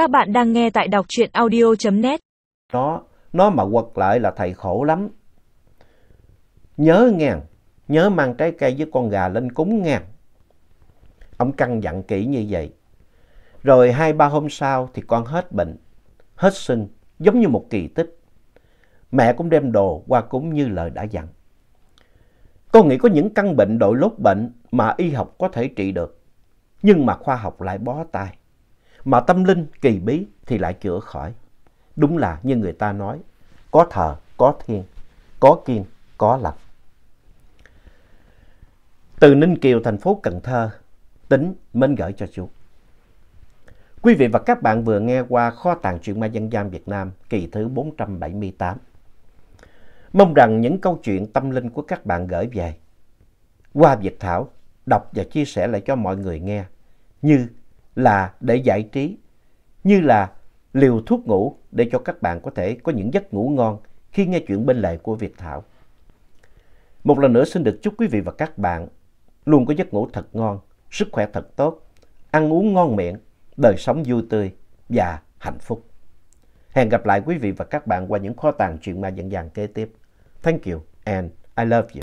Các bạn đang nghe tại đọc truyện audio.net. Nó, nó mà quật lại là thầy khổ lắm. Nhớ ngàn, nhớ mang trái cây với con gà lên cúng ngàn. Ông căn dặn kỹ như vậy. Rồi hai ba hôm sau thì con hết bệnh, hết sưng, giống như một kỳ tích. Mẹ cũng đem đồ qua cúng như lời đã dặn. Con nghĩ có những căn bệnh đội lốt bệnh mà y học có thể trị được, nhưng mà khoa học lại bó tay. Mà tâm linh kỳ bí thì lại chữa khỏi. Đúng là như người ta nói, có thờ, có thiên, có kiên, có lập Từ Ninh Kiều, thành phố Cần Thơ, tính mến gửi cho chú. Quý vị và các bạn vừa nghe qua kho tàng truyện ma dân gian Việt Nam kỳ thứ 478. Mong rằng những câu chuyện tâm linh của các bạn gửi về qua Việt Thảo đọc và chia sẻ lại cho mọi người nghe như là để giải trí, như là liều thuốc ngủ để cho các bạn có thể có những giấc ngủ ngon khi nghe chuyện bên lề của Việt Thảo. Một lần nữa xin được chúc quý vị và các bạn luôn có giấc ngủ thật ngon, sức khỏe thật tốt, ăn uống ngon miệng, đời sống vui tươi và hạnh phúc. Hẹn gặp lại quý vị và các bạn qua những kho tàng chuyện ma dân gian kế tiếp. Thank you and I love you.